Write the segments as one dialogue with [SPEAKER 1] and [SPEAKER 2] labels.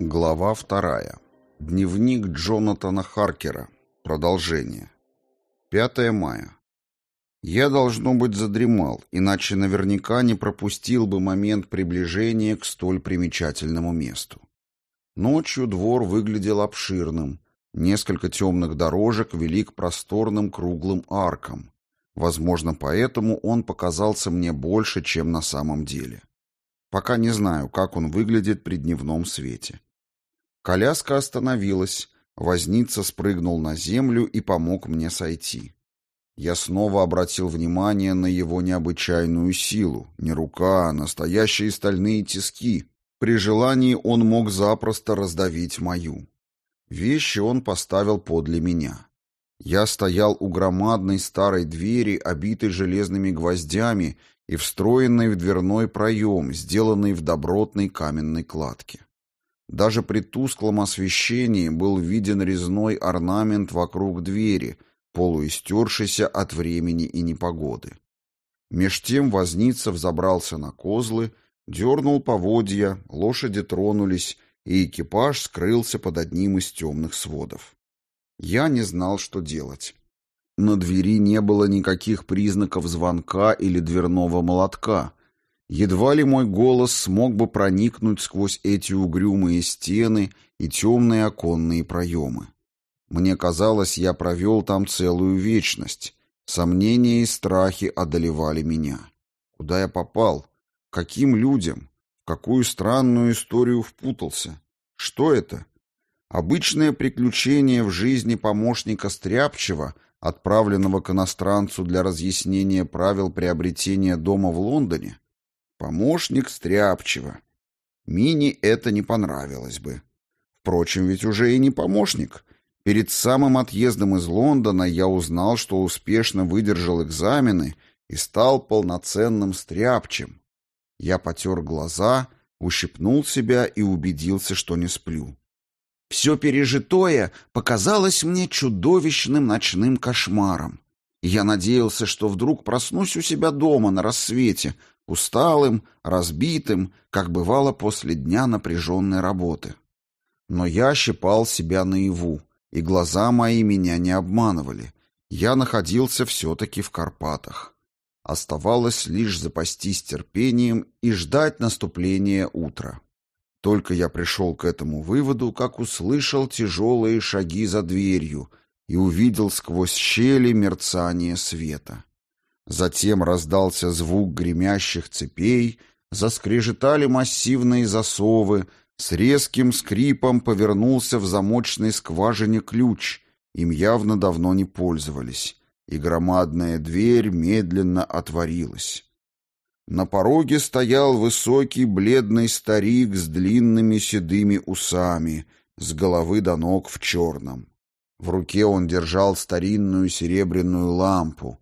[SPEAKER 1] Глава вторая. Дневник Джонатана Харкера. Продолжение. 5 мая. Я, должно быть, задремал, иначе наверняка не пропустил бы момент приближения к столь примечательному месту. Ночью двор выглядел обширным. Несколько темных дорожек вели к просторным круглым аркам. Возможно, поэтому он показался мне больше, чем на самом деле. Пока не знаю, как он выглядит при дневном свете. Коляска остановилась, возница спрыгнул на землю и помог мне сойти. Я снова обратил внимание на его необычайную силу. Не рука, а настоящие стальные тиски. При желании он мог запросто раздавить мою. Вещи он поставил подле меня. Я стоял у громадной старой двери, обитой железными гвоздями и встроенной в дверной проем, сделанной в добротной каменной кладке. Даже при тусклом освещении был виден резной орнамент вокруг двери, полуистершийся от времени и непогоды. Меж тем возница взобрался на козлы, дернул поводья, лошади тронулись, и экипаж скрылся под одним из темных сводов. Я не знал, что делать. На двери не было никаких признаков звонка или дверного молотка, Едва ли мой голос смог бы проникнуть сквозь эти угрюмые стены и темные оконные проемы. Мне казалось, я провел там целую вечность. Сомнения и страхи одолевали меня. Куда я попал? Каким людям? В какую странную историю впутался? Что это? Обычное приключение в жизни помощника Стряпчева, отправленного к иностранцу для разъяснения правил приобретения дома в Лондоне? Помощник стряпчиво. Мине это не понравилось бы. Впрочем, ведь уже и не помощник. Перед самым отъездом из Лондона я узнал, что успешно выдержал экзамены и стал полноценным стряпчем. Я потер глаза, ущипнул себя и убедился, что не сплю. Все пережитое показалось мне чудовищным ночным кошмаром. Я надеялся, что вдруг проснусь у себя дома на рассвете, усталым, разбитым, как бывало после дня напряженной работы. Но я щипал себя наяву, и глаза мои меня не обманывали. Я находился все-таки в Карпатах. Оставалось лишь запастись терпением и ждать наступления утра. Только я пришел к этому выводу, как услышал тяжелые шаги за дверью и увидел сквозь щели мерцание света. Затем раздался звук гремящих цепей, заскрежетали массивные засовы, с резким скрипом повернулся в замочной скважине ключ, им явно давно не пользовались, и громадная дверь медленно отворилась. На пороге стоял высокий бледный старик с длинными седыми усами, с головы до ног в черном. В руке он держал старинную серебряную лампу,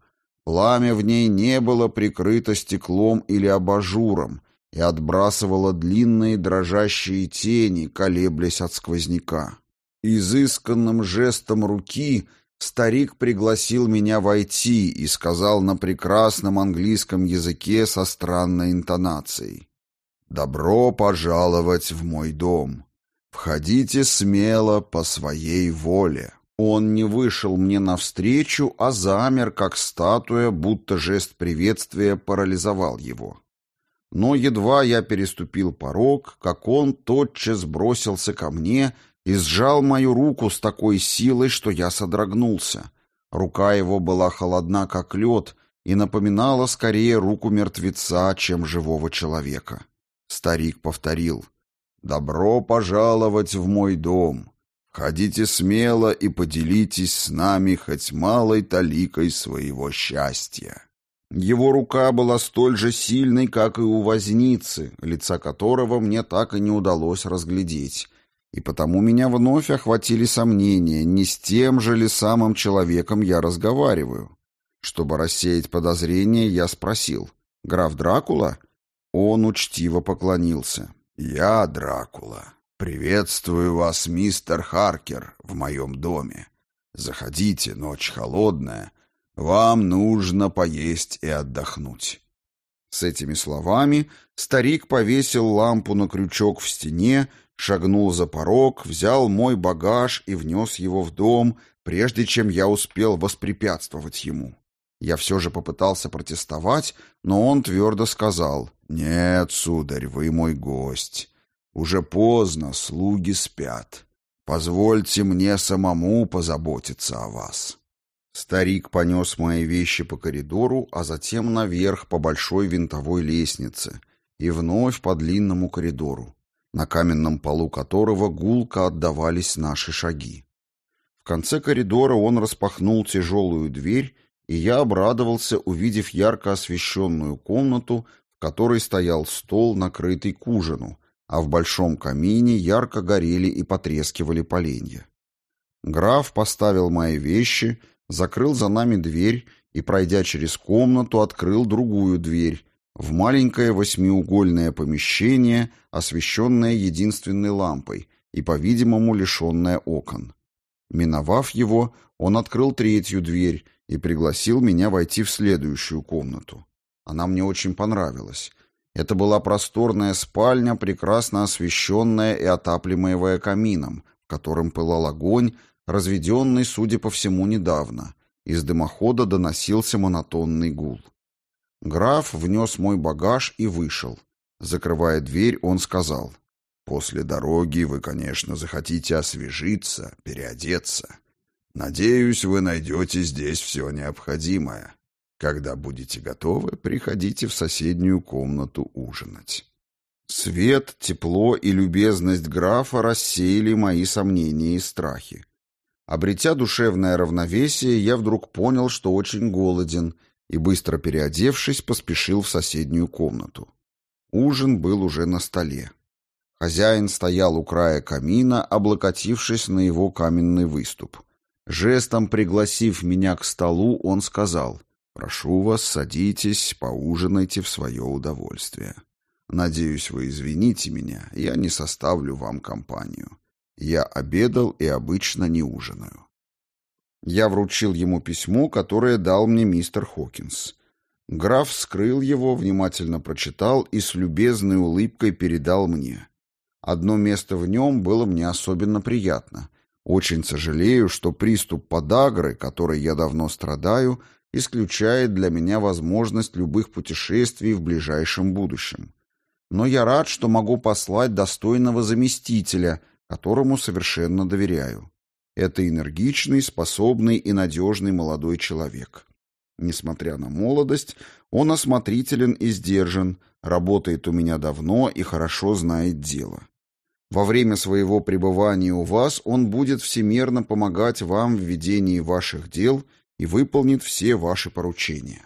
[SPEAKER 1] Пламя в ней не было прикрыто стеклом или абажуром и отбрасывало длинные дрожащие тени, колеблясь от сквозняка. Изысканным жестом руки старик пригласил меня войти и сказал на прекрасном английском языке со странной интонацией. «Добро пожаловать в мой дом. Входите смело по своей воле». Он не вышел мне навстречу, а замер, как статуя, будто жест приветствия парализовал его. Но едва я переступил порог, как он тотчас бросился ко мне и сжал мою руку с такой силой, что я содрогнулся. Рука его была холодна, как лед, и напоминала скорее руку мертвеца, чем живого человека. Старик повторил «Добро пожаловать в мой дом. Ходите смело и поделитесь с нами хоть малой таликой своего счастья». Его рука была столь же сильной, как и у возницы, лица которого мне так и не удалось разглядеть, и потому меня вновь охватили сомнения, не с тем же ли самым человеком я разговариваю. Чтобы рассеять подозрения, я спросил, «Граф Дракула?» Он учтиво поклонился. «Я Дракула». «Приветствую вас, мистер Харкер, в моем доме. Заходите, ночь холодная. Вам нужно поесть и отдохнуть». С этими словами старик повесил лампу на крючок в стене, шагнул за порог, взял мой багаж и внес его в дом, прежде чем я успел воспрепятствовать ему. Я все же попытался протестовать, но он твердо сказал, «Нет, сударь, вы мой гость. Уже поздно, слуги спят. Позвольте мне самому позаботиться о вас». Старик понес мои вещи по коридору, а затем наверх по большой винтовой лестнице и вновь по длинному коридору, на каменном полу которого гулко отдавались наши шаги. В конце коридора он распахнул тяжелую дверь и я обрадовался, увидев ярко освещенную комнату, в которой стоял стол, накрытый к ужину, а в большом камине ярко горели и потрескивали поленья. Граф поставил мои вещи, закрыл за нами дверь и, пройдя через комнату, открыл другую дверь в маленькое восьмиугольное помещение, освещенное единственной лампой и, по-видимому, лишенное окон. Миновав его, он открыл третью дверь и пригласил меня войти в следующую комнату. Она мне очень понравилась. Это была просторная спальня, прекрасно освещенная и отапливаемая камином, в котором пылал огонь, разведенный, судя по всему, недавно. Из дымохода доносился монотонный гул. Граф внес мой багаж и вышел. Закрывая дверь, он сказал, «После дороги вы, конечно, захотите освежиться, переодеться. Надеюсь, вы найдете здесь все необходимое. Когда будете готовы, приходите в соседнюю комнату ужинать. Свет, тепло и любезность графа рассеяли мои сомнения и страхи. Обретя душевное равновесие, я вдруг понял, что очень голоден, и, быстро переодевшись, поспешил в соседнюю комнату. Ужин был уже на столе. Хозяин стоял у края камина, облокотившись на его каменный выступ. Жестом пригласив меня к столу, он сказал, «Прошу вас, садитесь, поужинайте в свое удовольствие. Надеюсь, вы извините меня, я не составлю вам компанию. Я обедал и обычно не ужинаю». Я вручил ему письмо, которое дал мне мистер Хокинс. Граф вскрыл его, внимательно прочитал и с любезной улыбкой передал мне. Одно место в нем было мне особенно приятно — очень сожалею, что приступ подагры, которой я давно страдаю, исключает для меня возможность любых путешествий в ближайшем будущем. Но я рад, что могу послать достойного заместителя, которому совершенно доверяю. Это энергичный, способный и надежный молодой человек. Несмотря на молодость, он осмотрителен и сдержан, работает у меня давно и хорошо знает дело. Во время своего пребывания у вас он будет всемерно помогать вам в ведении ваших дел и выполнит все ваши поручения.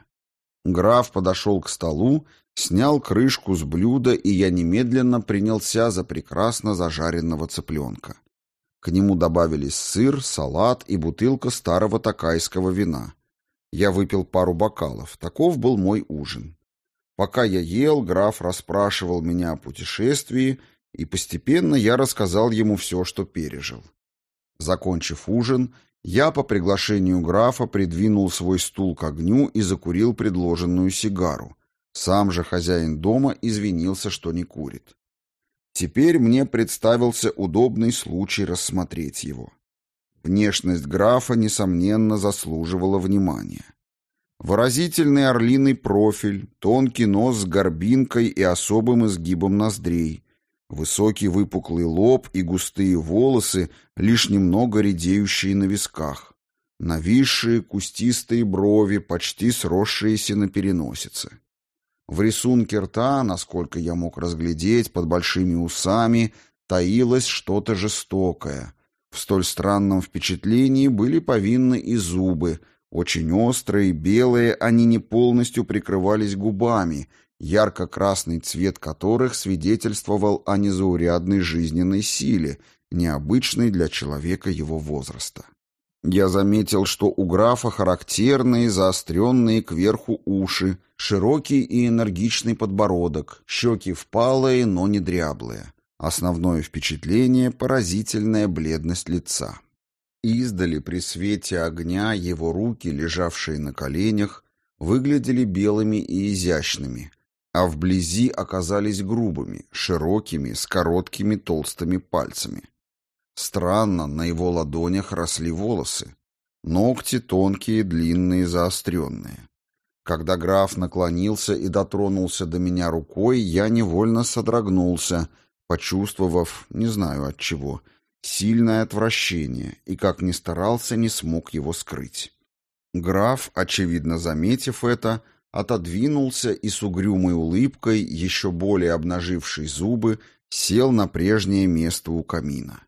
[SPEAKER 1] Граф подошел к столу, снял крышку с блюда, и я немедленно принялся за прекрасно зажаренного цыпленка. К нему добавились сыр, салат и бутылка старого такайского вина. Я выпил пару бокалов. Таков был мой ужин. Пока я ел, граф расспрашивал меня о путешествии и постепенно я рассказал ему все, что пережил. Закончив ужин, я по приглашению графа придвинул свой стул к огню и закурил предложенную сигару. Сам же хозяин дома извинился, что не курит. Теперь мне представился удобный случай рассмотреть его. Внешность графа, несомненно, заслуживала внимания. Выразительный орлиный профиль, тонкий нос с горбинкой и особым изгибом ноздрей, Высокий выпуклый лоб и густые волосы, лишь немного редеющие на висках. Нависшие кустистые брови, почти сросшиеся на переносице. В рисунке рта, насколько я мог разглядеть, под большими усами, таилось что-то жестокое. В столь странном впечатлении были повинны и зубы, очень острые, белые, они не полностью прикрывались губами, ярко-красный цвет которых свидетельствовал о незаурядной жизненной силе, необычной для человека его возраста. Я заметил, что у графа характерные, заостренные кверху уши, широкий и энергичный подбородок, щеки впалые, но не дряблые. Основное впечатление — поразительная бледность лица. Издали при свете огня его руки, лежавшие на коленях, выглядели белыми и изящными, а вблизи оказались грубыми, широкими, с короткими толстыми пальцами. Странно, на его ладонях росли волосы. Ногти тонкие, длинные, заостренные. Когда граф наклонился и дотронулся до меня рукой, я невольно содрогнулся, почувствовав, не знаю от чего, сильное отвращение, и, как ни старался, не смог его скрыть. Граф, очевидно заметив это, отодвинулся и с угрюмой улыбкой, еще более обнаживший зубы, сел на прежнее место у камина.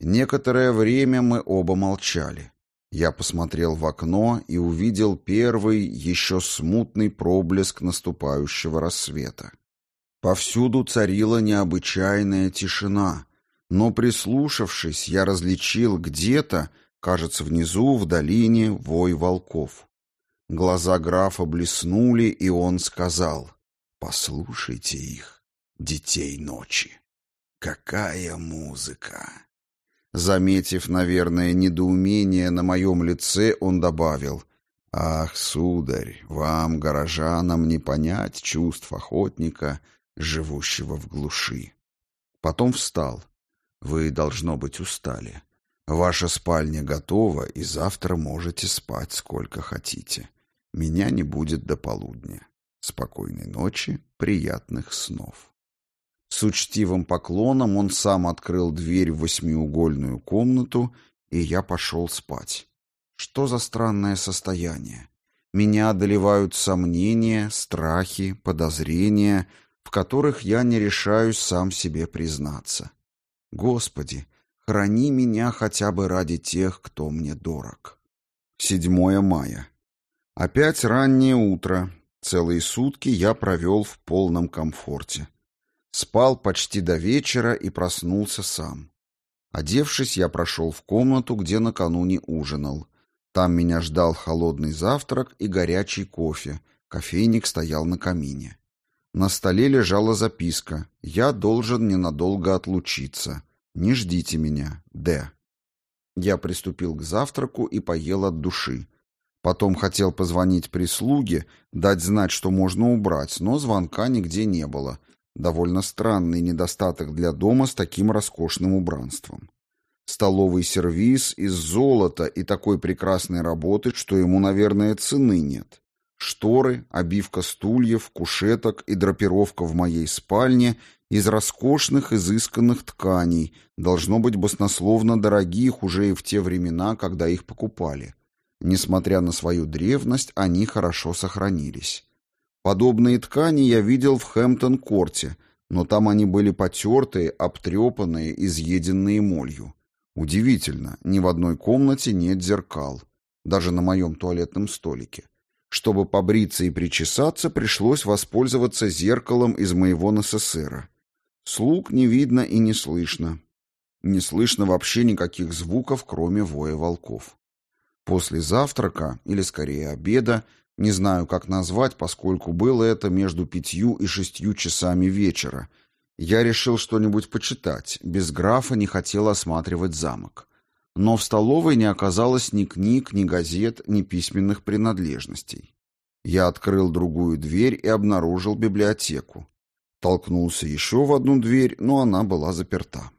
[SPEAKER 1] Некоторое время мы оба молчали. Я посмотрел в окно и увидел первый, еще смутный проблеск наступающего рассвета. Повсюду царила необычайная тишина, но, прислушавшись, я различил где-то, кажется, внизу, в долине, вой волков. Глаза графа блеснули, и он сказал, «Послушайте их, детей ночи. Какая музыка!» Заметив, наверное, недоумение на моем лице, он добавил, «Ах, сударь, вам, горожанам, не понять чувств охотника, живущего в глуши». Потом встал. «Вы, должно быть, устали. Ваша спальня готова, и завтра можете спать сколько хотите. Меня не будет до полудня. Спокойной ночи, приятных снов». С учтивым поклоном он сам открыл дверь в восьмиугольную комнату, и я пошел спать. Что за странное состояние? Меня одолевают сомнения, страхи, подозрения, в которых я не решаюсь сам себе признаться. Господи, храни меня хотя бы ради тех, кто мне дорог. 7 мая. Опять раннее утро. Целые сутки я провел в полном комфорте. Спал почти до вечера и проснулся сам. Одевшись, я прошел в комнату, где накануне ужинал. Там меня ждал холодный завтрак и горячий кофе. Кофейник стоял на камине. На столе лежала записка. «Я должен ненадолго отлучиться. Не ждите меня. Д». Я приступил к завтраку и поел от души. Потом хотел позвонить прислуге, дать знать, что можно убрать, но звонка нигде не было — Довольно странный недостаток для дома с таким роскошным убранством. Столовый сервиз из золота и такой прекрасной работы, что ему, наверное, цены нет. Шторы, обивка стульев, кушеток и драпировка в моей спальне из роскошных изысканных тканей, должно быть баснословно дорогих уже и в те времена, когда их покупали. Несмотря на свою древность, они хорошо сохранились. Подобные ткани я видел в Хэмптон-корте, но там они были потертые, обтрепанные, изъеденные молью. Удивительно, ни в одной комнате нет зеркал, даже на моем туалетном столике. Чтобы побриться и причесаться, пришлось воспользоваться зеркалом из моего НССРа. Слуг не видно и не слышно. Не слышно вообще никаких звуков, кроме воя волков. После завтрака, или скорее обеда, не знаю, как назвать, поскольку было это между пятью и шестью часами вечера. Я решил что-нибудь почитать. Без графа не хотел осматривать замок. Но в столовой не оказалось ни книг, ни газет, ни письменных принадлежностей. Я открыл другую дверь и обнаружил библиотеку. Толкнулся еще в одну дверь, но она была заперта.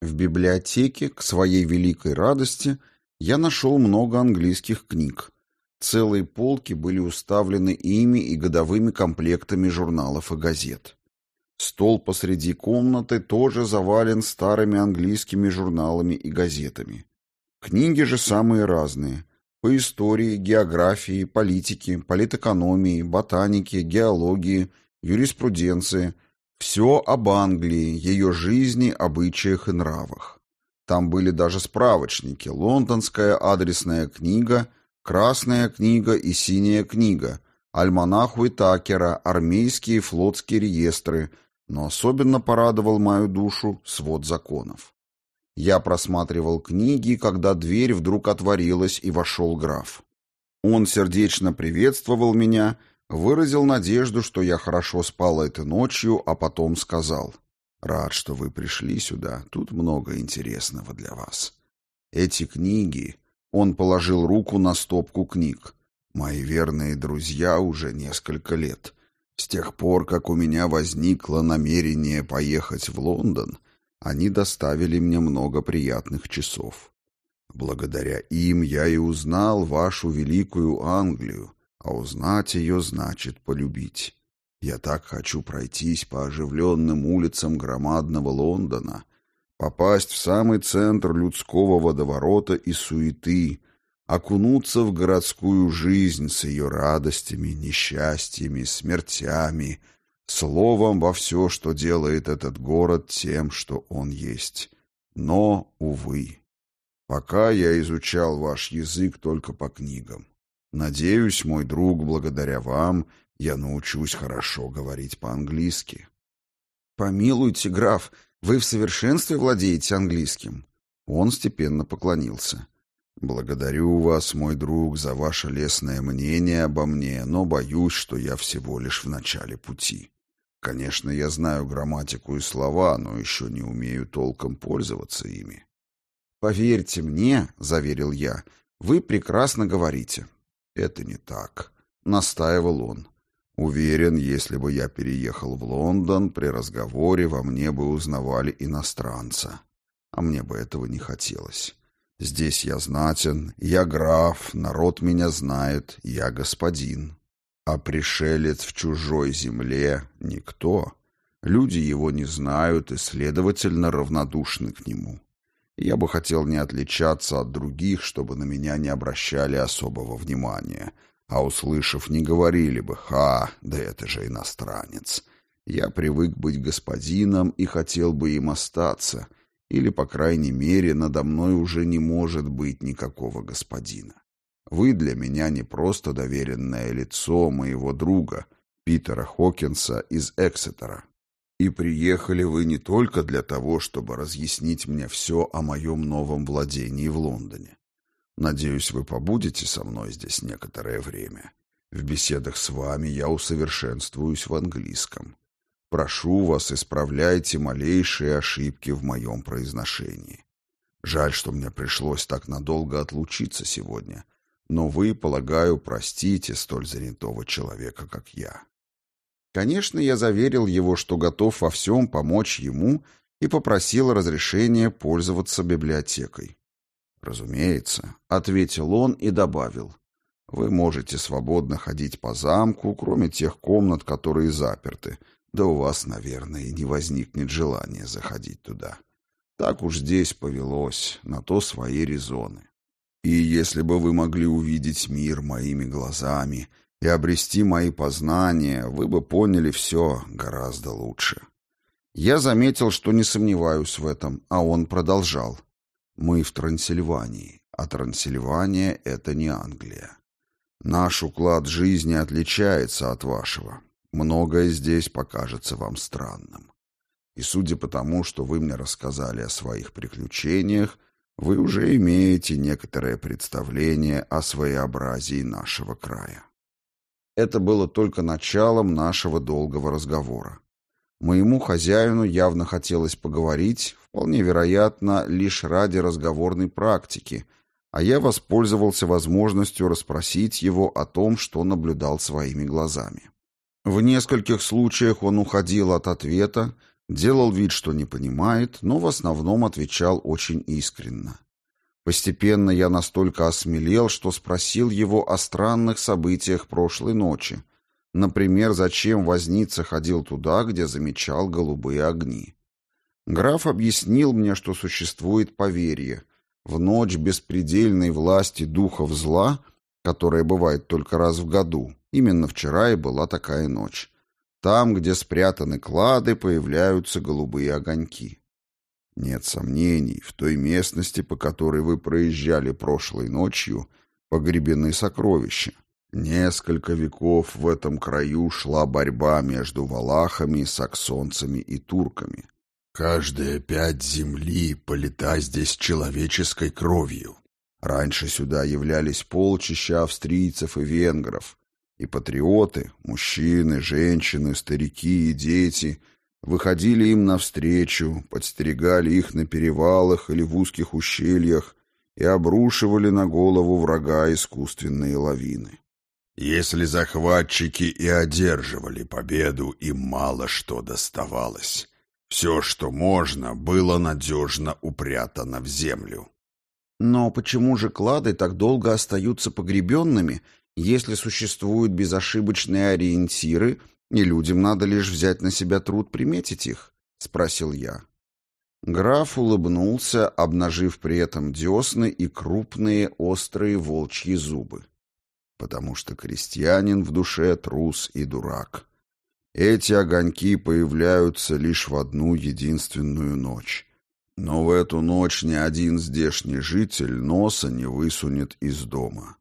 [SPEAKER 1] В библиотеке, к своей великой радости, я нашел много английских книг, Целые полки были уставлены ими и годовыми комплектами журналов и газет. Стол посреди комнаты тоже завален старыми английскими журналами и газетами. Книги же самые разные. По истории, географии, политике, политэкономии, ботанике, геологии, юриспруденции. Все об Англии, ее жизни, обычаях и нравах. Там были даже справочники, лондонская адресная книга – Красная книга и синяя книга, альманах Уитакера, армейские и флотские реестры, но особенно порадовал мою душу свод законов. Я просматривал книги, когда дверь вдруг отворилась и вошел граф. Он сердечно приветствовал меня, выразил надежду, что я хорошо спал этой ночью, а потом сказал, «Рад, что вы пришли сюда, тут много интересного для вас. Эти книги он положил руку на стопку книг. «Мои верные друзья уже несколько лет. С тех пор, как у меня возникло намерение поехать в Лондон, они доставили мне много приятных часов. Благодаря им я и узнал вашу великую Англию, а узнать ее значит полюбить. Я так хочу пройтись по оживленным улицам громадного Лондона, попасть в самый центр людского водоворота и суеты, окунуться в городскую жизнь с ее радостями, несчастьями, смертями, словом во все, что делает этот город тем, что он есть. Но, увы, пока я изучал ваш язык только по книгам. Надеюсь, мой друг, благодаря вам, я научусь хорошо говорить по-английски.
[SPEAKER 2] Помилуйте, граф, вы в совершенстве владеете английским. Он степенно поклонился.
[SPEAKER 1] Благодарю вас, мой друг, за ваше лестное мнение обо мне, но боюсь, что я всего лишь в начале пути. Конечно, я знаю грамматику и слова, но еще не умею толком пользоваться ими.
[SPEAKER 2] Поверьте мне, заверил я, вы прекрасно говорите.
[SPEAKER 1] Это не так, настаивал он. Уверен, если бы я переехал в Лондон, при разговоре во мне бы узнавали иностранца. А мне бы этого не хотелось. Здесь я знатен, я граф, народ меня знает, я господин. А пришелец в чужой земле — никто. Люди его не знают и, следовательно, равнодушны к нему. Я бы хотел не отличаться от других, чтобы на меня не обращали особого внимания, а, услышав, не говорили бы «Ха, да это же иностранец». Я привык быть господином и хотел бы им остаться — или, по крайней мере, надо мной уже не может быть никакого господина. Вы для меня не просто доверенное лицо моего друга, Питера Хокинса из Эксетера. И приехали вы не только для того, чтобы разъяснить мне все о моем новом владении в Лондоне. Надеюсь, вы побудете со мной здесь некоторое время. В беседах с вами я усовершенствуюсь в английском. Прошу вас, исправляйте малейшие ошибки в моем произношении. Жаль, что мне пришлось так надолго отлучиться сегодня, но вы, полагаю, простите столь занятого человека, как я.
[SPEAKER 2] Конечно, я заверил его, что готов во всем помочь ему и попросил разрешения пользоваться библиотекой.
[SPEAKER 1] «Разумеется», — ответил он и добавил, «вы можете свободно ходить по замку, кроме тех комнат, которые заперты, да у вас, наверное, не возникнет желания заходить туда. Так уж здесь повелось, на то свои резоны. И если бы вы могли увидеть мир моими глазами и обрести мои познания, вы бы поняли все гораздо лучше.
[SPEAKER 2] Я заметил, что не сомневаюсь в этом, а он продолжал.
[SPEAKER 1] Мы в Трансильвании, а Трансильвания — это не Англия. Наш уклад жизни отличается от вашего, Многое здесь покажется вам странным. И судя по тому, что вы мне рассказали о своих приключениях, вы уже имеете некоторое представление о своеобразии нашего края.
[SPEAKER 2] Это было только началом нашего долгого разговора. Моему хозяину явно хотелось поговорить, вполне вероятно, лишь ради разговорной практики, а я воспользовался возможностью расспросить его о том, что наблюдал своими глазами. В нескольких случаях он уходил от ответа, делал вид, что не понимает, но в основном отвечал очень искренно. Постепенно я настолько осмелел, что спросил его о странных событиях прошлой ночи. Например, зачем возница ходил туда, где замечал голубые огни. Граф объяснил мне, что существует поверье. В ночь беспредельной власти духов зла, которая бывает только раз в году, Именно вчера и была такая ночь. Там, где спрятаны клады, появляются голубые огоньки. Нет сомнений, в той местности, по которой вы проезжали прошлой ночью, погребены сокровища. Несколько веков в этом краю шла борьба между валахами, саксонцами и турками. Каждая пять земли полита здесь человеческой кровью. Раньше сюда являлись полчища австрийцев и венгров, и патриоты, мужчины, женщины, старики и дети, выходили им навстречу, подстерегали их на перевалах или в узких ущельях и обрушивали на голову врага искусственные лавины.
[SPEAKER 3] Если захватчики и одерживали победу, им мало что доставалось. Все, что можно, было надежно упрятано в землю.
[SPEAKER 1] Но почему же клады так долго остаются погребенными, если существуют безошибочные ориентиры, и людям надо лишь взять на себя труд приметить их? — спросил я. Граф улыбнулся, обнажив при этом десны и крупные острые волчьи зубы. Потому что крестьянин в душе трус и дурак. Эти огоньки появляются лишь в одну единственную ночь. Но в эту ночь ни один здешний житель носа не высунет из дома.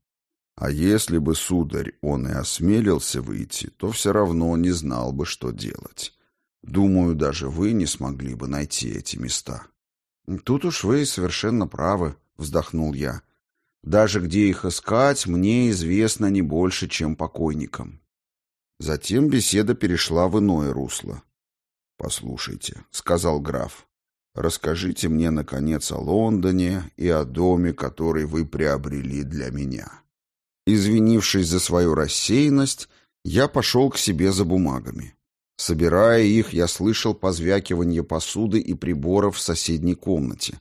[SPEAKER 1] А если бы, сударь, он и осмелился выйти, то все равно не знал бы, что делать. Думаю, даже вы не смогли бы найти эти места. Тут уж вы совершенно правы, вздохнул я. Даже где их искать, мне известно не больше, чем покойникам. Затем беседа перешла в иное русло. «Послушайте», — сказал граф, — «расскажите мне, наконец, о Лондоне и о доме, который вы приобрели для меня». Извинившись за свою рассеянность, я пошел к себе за бумагами. Собирая их, я слышал позвякивание посуды и приборов в соседней комнате.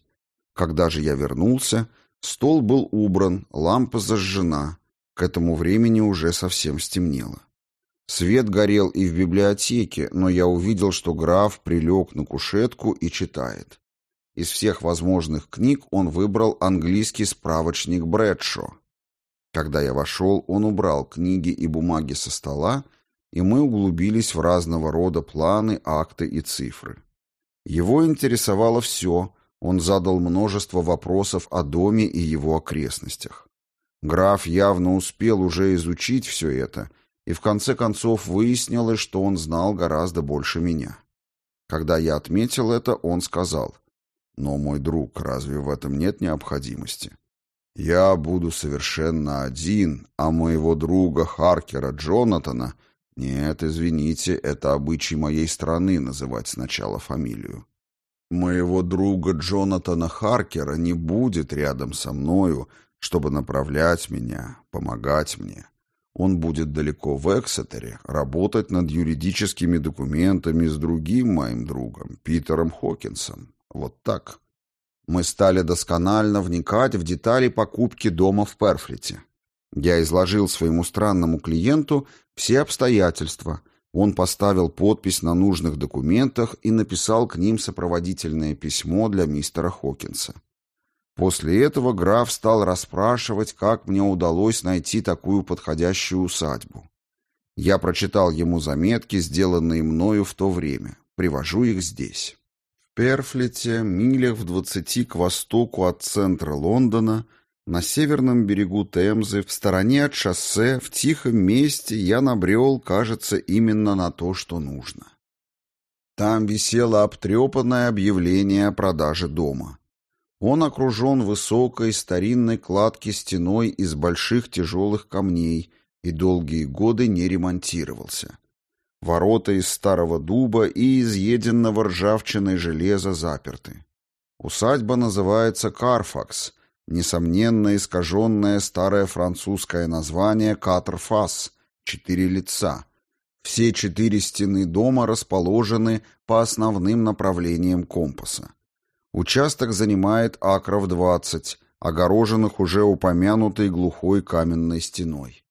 [SPEAKER 1] Когда же я вернулся, стол был убран, лампа зажжена. К этому времени уже совсем стемнело. Свет горел и в библиотеке, но я увидел, что граф прилег на кушетку и читает. Из всех возможных книг он выбрал английский справочник Брэдшо. Когда я вошел, он убрал книги и бумаги со стола и мы углубились в разного рода планы, акты и цифры. Его интересовало все, он задал множество вопросов о доме и его окрестностях. Граф явно успел уже изучить все это, и в конце концов выяснилось, что он знал гораздо больше меня. Когда я отметил это, он сказал, «Но, мой друг, разве в этом нет необходимости? Я буду совершенно один, а моего друга Харкера Джонатана — нет, извините, это обычай моей страны называть сначала фамилию. Моего друга Джонатана Харкера не будет рядом со мною, чтобы направлять меня, помогать мне. Он будет далеко в Эксетере, работать над юридическими документами с другим моим другом, Питером Хокинсом. Вот так. Мы стали досконально вникать в детали покупки дома в Перфлите. Я изложил своему странному клиенту все обстоятельства. Он поставил подпись на нужных документах и написал к ним сопроводительное письмо для мистера Хокинса. После этого граф стал расспрашивать, как мне удалось найти такую подходящую усадьбу. Я прочитал ему заметки, сделанные мною в то время. Привожу их здесь. Перфлете, милях в двадцати к востоку от центра Лондона, на северном берегу Темзы, в стороне от шоссе, в тихом месте я набрел, кажется, именно на то, что нужно. Там висело обтрепанное объявление о продаже дома. Он окружен высокой старинной кладки стеной из больших тяжелых камней и долгие годы не ремонтировался. Ворота из старого дуба и изъеденного ржавчиной железа заперты. Усадьба называется Карфакс — Несомненно, искаженное старое французское название «Катрфас» — «четыре лица». Все четыре стены дома расположены по основным направлениям компаса. Участок занимает акров 20, огороженных уже упомянутой глухой каменной стеной.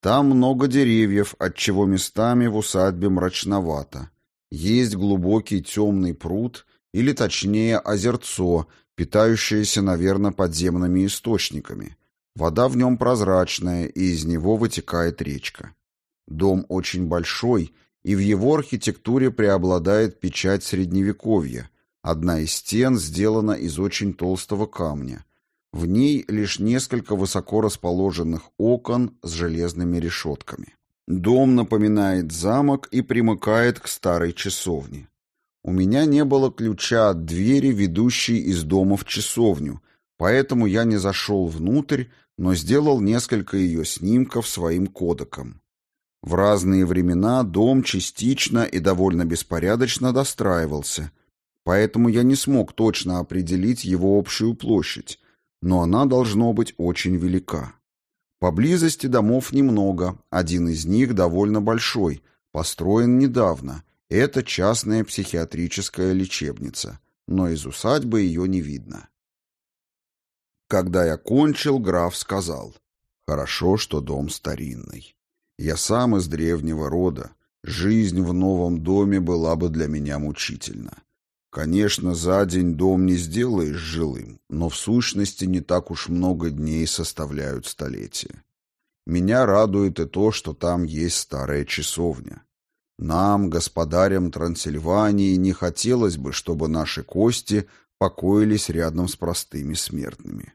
[SPEAKER 1] Там много деревьев, отчего местами в усадьбе мрачновато. Есть глубокий темный пруд, или точнее озерцо, питающееся, наверное, подземными источниками. Вода в нем прозрачная, и из него вытекает речка. Дом очень большой, и в его архитектуре преобладает печать Средневековья. Одна из стен сделана из очень толстого камня. В ней лишь несколько высоко расположенных окон с железными решетками. Дом напоминает замок и примыкает к старой часовне. У меня не было ключа от двери, ведущей из дома в часовню, поэтому я не зашел внутрь, но сделал несколько ее снимков своим кодеком. В разные времена дом частично и довольно беспорядочно достраивался, поэтому я не смог точно определить его общую площадь, но она должно быть очень велика.
[SPEAKER 2] Поблизости домов немного, один из них довольно большой, построен недавно. Это частная психиатрическая лечебница, но из усадьбы ее не видно. Когда я кончил, граф сказал, «Хорошо, что дом старинный. Я сам из древнего рода. Жизнь в новом доме была бы для меня мучительна. Конечно, за день дом не сделаешь жилым, но в сущности не так уж много дней составляют столетия. Меня радует и то, что там есть старая часовня. Нам, господарям Трансильвании, не хотелось бы, чтобы наши кости покоились рядом с простыми смертными.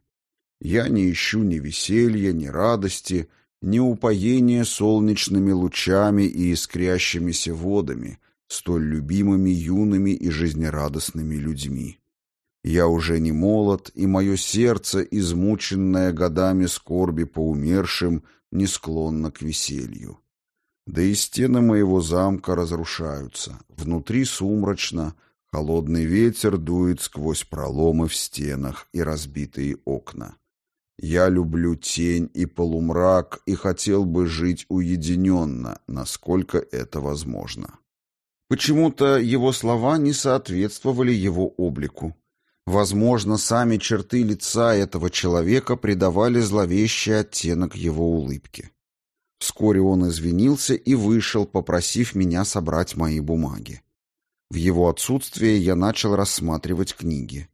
[SPEAKER 2] Я не ищу ни веселья, ни радости, ни упоения солнечными лучами и искрящимися водами, столь любимыми юными и жизнерадостными людьми. Я уже не молод, и мое сердце, измученное годами скорби по умершим, не склонно к веселью. Да и стены моего замка разрушаются. Внутри сумрачно, холодный ветер дует сквозь проломы в стенах и разбитые окна. Я люблю тень и полумрак и хотел бы жить уединенно, насколько это возможно. Почему-то его слова не соответствовали его облику. Возможно, сами черты лица этого человека придавали зловещий оттенок его улыбки. Вскоре он извинился и вышел, попросив меня собрать мои бумаги. В его отсутствие я начал рассматривать книги.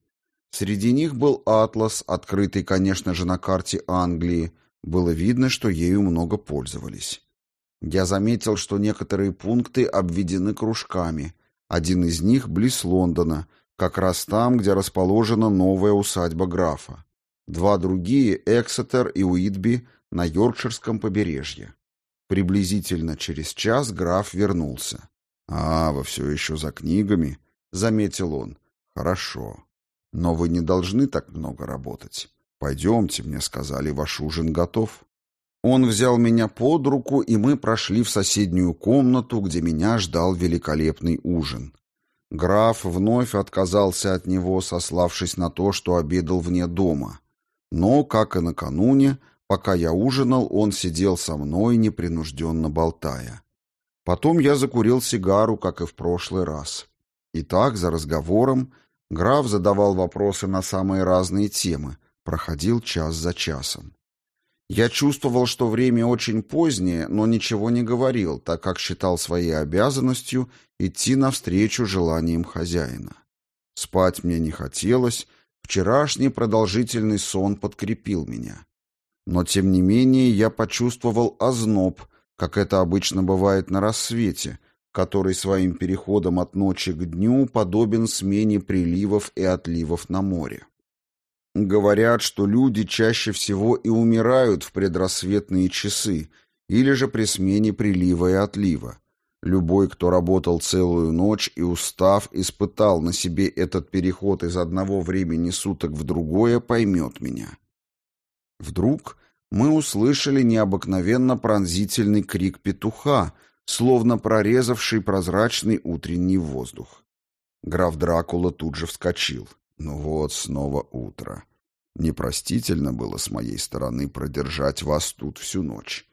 [SPEAKER 2] Среди них был атлас, открытый, конечно же, на карте Англии. Было видно, что ею много пользовались. Я заметил, что некоторые пункты обведены кружками. Один из них близ Лондона, как раз там, где расположена новая усадьба графа. Два другие — Эксетер и Уитби на Йоркширском побережье. Приблизительно через час граф вернулся. «А, вы все еще за книгами?» — заметил он. «Хорошо. Но вы не должны так много работать. Пойдемте, мне сказали, ваш ужин готов». Он взял меня под руку, и мы прошли в соседнюю комнату, где меня ждал великолепный ужин. Граф вновь отказался от него, сославшись на то, что обедал вне дома. Но, как и накануне, пока я ужинал, он сидел со мной, непринужденно болтая. Потом я закурил сигару, как и в прошлый раз. И так, за разговором, граф задавал вопросы на самые разные темы, проходил час за часом. Я чувствовал, что время очень позднее, но ничего не говорил, так как считал своей обязанностью идти навстречу желаниям хозяина. Спать мне не хотелось, вчерашний продолжительный сон подкрепил меня. Но, тем не менее, я почувствовал озноб, как это обычно бывает на рассвете, который своим переходом от ночи к дню подобен смене приливов и отливов на море. Говорят, что люди чаще всего и умирают в предрассветные часы или же при смене прилива и отлива. Любой, кто работал целую ночь и, устав, испытал на себе этот переход из одного времени суток в другое, поймет меня. Вдруг мы услышали необыкновенно пронзительный крик петуха, словно прорезавший прозрачный утренний воздух. Граф Дракула тут же вскочил. Ну вот, снова утро. Непростительно было с моей стороны продержать вас тут всю ночь.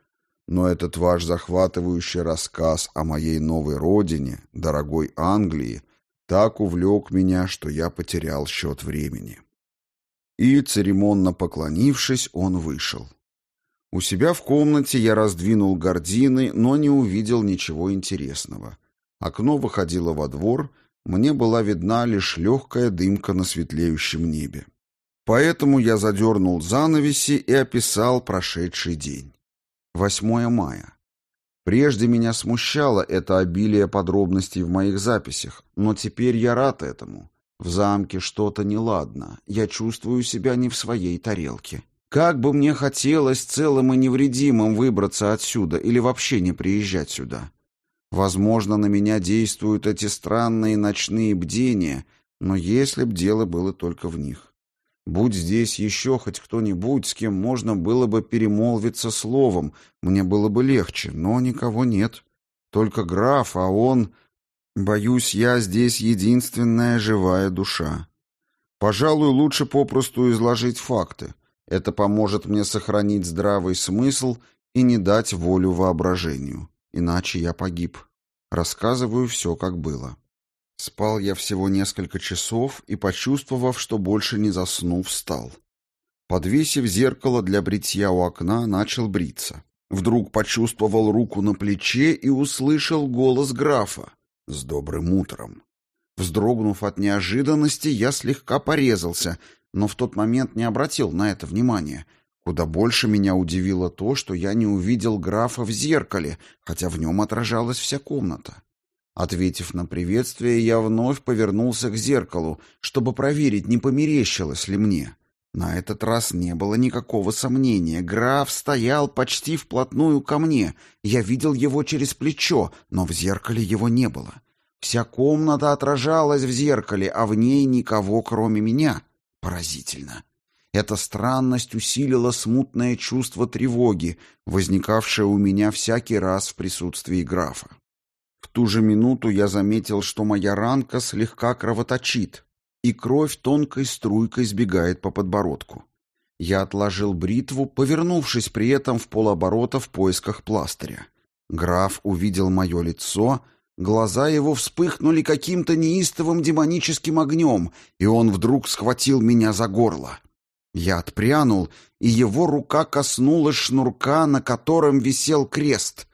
[SPEAKER 2] Но этот ваш захватывающий рассказ о моей новой родине, дорогой Англии, так увлек меня, что я потерял счет времени. И, церемонно поклонившись, он вышел. У себя в комнате я раздвинул гардины, но не увидел ничего интересного. Окно выходило во двор, мне была видна лишь легкая дымка на светлеющем небе. Поэтому я задернул занавеси и описал прошедший день. 8 мая. Прежде меня смущало это обилие подробностей в моих записях, но теперь я рад этому. В замке что-то неладно, я чувствую себя не в своей тарелке. Как бы мне хотелось целым и невредимым выбраться отсюда или вообще не приезжать сюда. Возможно, на меня действуют эти странные ночные бдения, но если б дело было только в них. Будь здесь еще хоть кто-нибудь, с кем можно было бы перемолвиться словом, мне было бы легче, но никого нет. Только граф, а он... Боюсь, я здесь единственная живая душа. Пожалуй, лучше попросту изложить факты. Это поможет мне сохранить здравый смысл и не дать волю воображению. Иначе я погиб. Рассказываю все, как было. Спал я всего несколько часов и, почувствовав, что больше не засну, встал. Подвесив зеркало для бритья у окна, начал бриться. Вдруг почувствовал руку на плече и услышал голос графа. «С добрым утром!» Вздрогнув от неожиданности, я слегка порезался, но в тот момент не обратил на это внимания. Куда больше меня удивило то, что я не увидел графа в зеркале, хотя в нем отражалась вся комната. Ответив на приветствие, я вновь повернулся к зеркалу, чтобы проверить, не померещилось ли мне. На этот раз не было никакого сомнения. Граф стоял почти вплотную ко мне. Я видел его через плечо, но в зеркале его не было. Вся комната отражалась в зеркале, а в ней никого, кроме меня. Поразительно. Эта странность усилила смутное чувство тревоги, возникавшее у меня всякий раз в присутствии графа. В ту же минуту я заметил, что моя ранка слегка кровоточит, и кровь тонкой струйкой сбегает по подбородку. Я отложил бритву, повернувшись при этом в полоборота в поисках пластыря. Граф увидел мое лицо, глаза его вспыхнули каким-то неистовым демоническим огнем, и он вдруг схватил меня за горло. Я отпрянул, и его рука коснулась шнурка, на котором висел крест.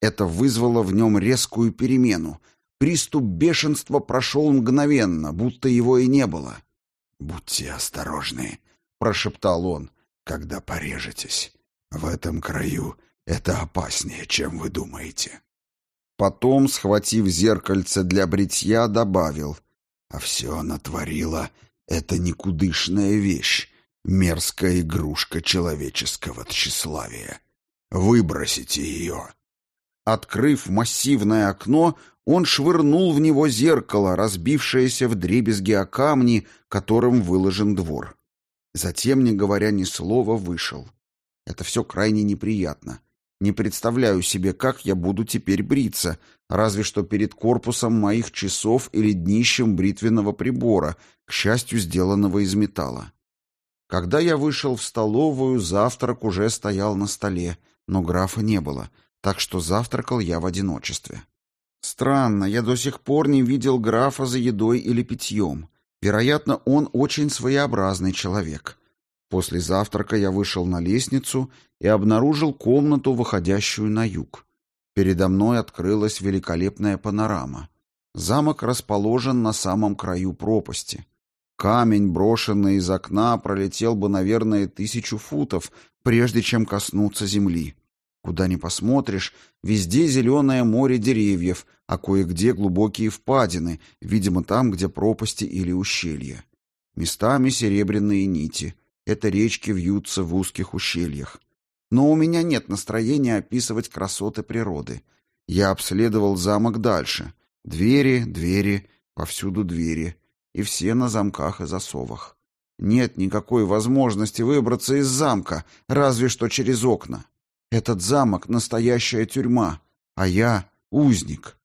[SPEAKER 2] Это вызвало в нем резкую перемену. Приступ бешенства прошел мгновенно, будто его и не было.
[SPEAKER 3] «Будьте осторожны», — прошептал он, — «когда порежетесь. В этом краю это опаснее, чем вы думаете».
[SPEAKER 2] Потом, схватив зеркальце для бритья, добавил,
[SPEAKER 3] «А все натворила это никудышная вещь, мерзкая игрушка человеческого тщеславия. Выбросите ее».
[SPEAKER 2] Открыв массивное окно, он швырнул в него зеркало, разбившееся в дребезги о камни, которым выложен двор. Затем, не говоря ни слова, вышел. Это все крайне неприятно. Не представляю себе, как я буду теперь бриться, разве что перед корпусом моих часов или днищем бритвенного прибора, к счастью, сделанного из металла. Когда я вышел в столовую, завтрак уже стоял на столе, но графа не было — так что завтракал я в одиночестве. Странно, я до сих пор не видел графа за едой или питьем. Вероятно, он очень своеобразный человек. После завтрака я вышел на лестницу и обнаружил комнату, выходящую на юг. Передо мной открылась великолепная панорама. Замок расположен на самом краю пропасти. Камень, брошенный из окна, пролетел бы, наверное, тысячу футов, прежде чем коснуться земли. Куда ни посмотришь, везде зеленое море деревьев, а кое-где глубокие впадины, видимо, там, где пропасти или ущелья. Местами серебряные нити. Это речки вьются в узких ущельях. Но у меня нет настроения описывать красоты природы. Я обследовал замок дальше. Двери, двери, повсюду двери. И все на замках и засовах. Нет никакой возможности выбраться из замка, разве что через окна. Этот замок — настоящая тюрьма, а я — узник.